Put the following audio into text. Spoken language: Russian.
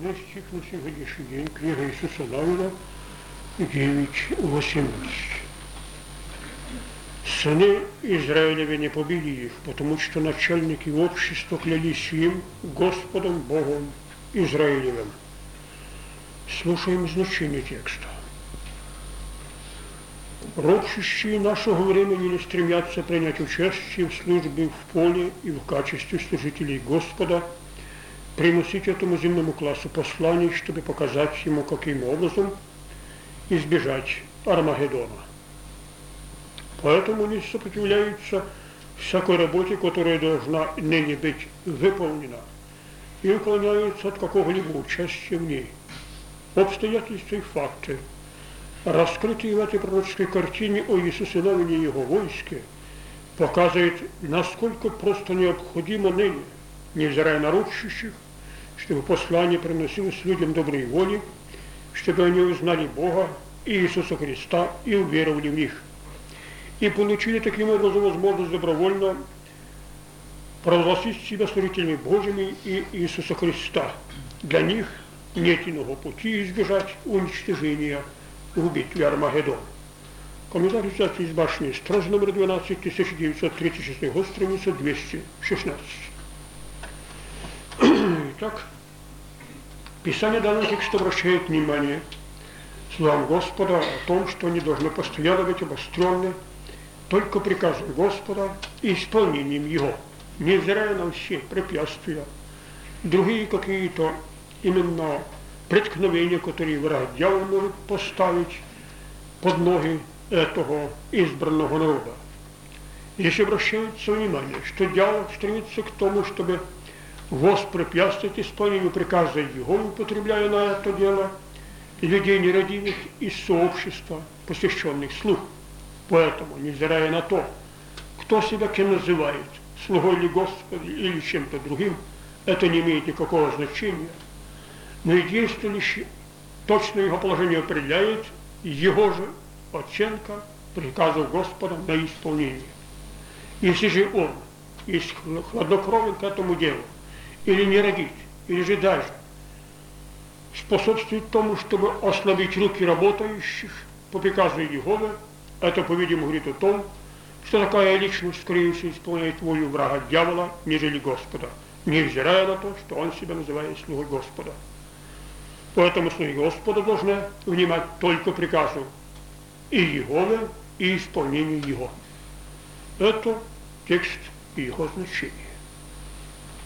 Основной стих на сегодняшний день, книга Иисуса Навина, 9.18. Сыны Израилева не побили их, потому что начальники общества клялись им, Господом Богом Израилевым. Слушаем значение текста. Рочащие нашего времени не стремятся принять участие в службе в поле и в качестве служителей Господа, приносить этому земному классу послание, чтобы показать ему, каким образом избежать Армагеддона. Поэтому они сопротивляются всякой работе, которая должна ныне быть выполнена, и уклоняются от какого-либо участия в ней. Обстоятельства и факты – раскрытие в этой пророческой картине о Иисусе Навине и его войске показывает, насколько просто необходимо ныне, невзирая на ручащих, чтобы послание приносилось людям доброй воли, чтобы они узнали Бога и Иисуса Христа и уверовали в них. И получили таким образом возможность добровольно провозгласить себя служителями Божьими и Иисуса Христа. Для них нет иного пути избежать уничтожения в Армагеддон. Комментарий взят из башни Строж номер 12, 1936 год, страница 216. Итак, Писание данного текста обращает внимание словам Господа о том, что они должны постоянно быть обостренны только приказом Господа и исполнением Его, невзирая на все препятствия, другие какие-то именно преткновения, которые враг дьявол может поставить под ноги этого избранного народа. Здесь обращается внимание, что дьявол стремится к тому, чтобы воспрепятствовать исполнению приказа его, употребляя на это дело людей нерадивых из сообщества, посвященных слух. Поэтому, невзирая на то, кто себя кем называет, слугой ли Господа или чем-то другим, это не имеет никакого значения – но единственное, точно его положение определяет его же оценка приказов Господа на исполнение. Если же он есть хладнокровен к этому делу, или не родит, или же даже способствует тому, чтобы ослабить руки работающих по приказу Иеговы, это, по-видимому, говорит о том, что такая личность, скорее всего, исполняет волю врага дьявола, нежели Господа, невзирая на то, что он себя называет слугой Господа. Поэтому слуги Господа должны внимать только приказу и Его, и исполнению Его. Это текст и его значение.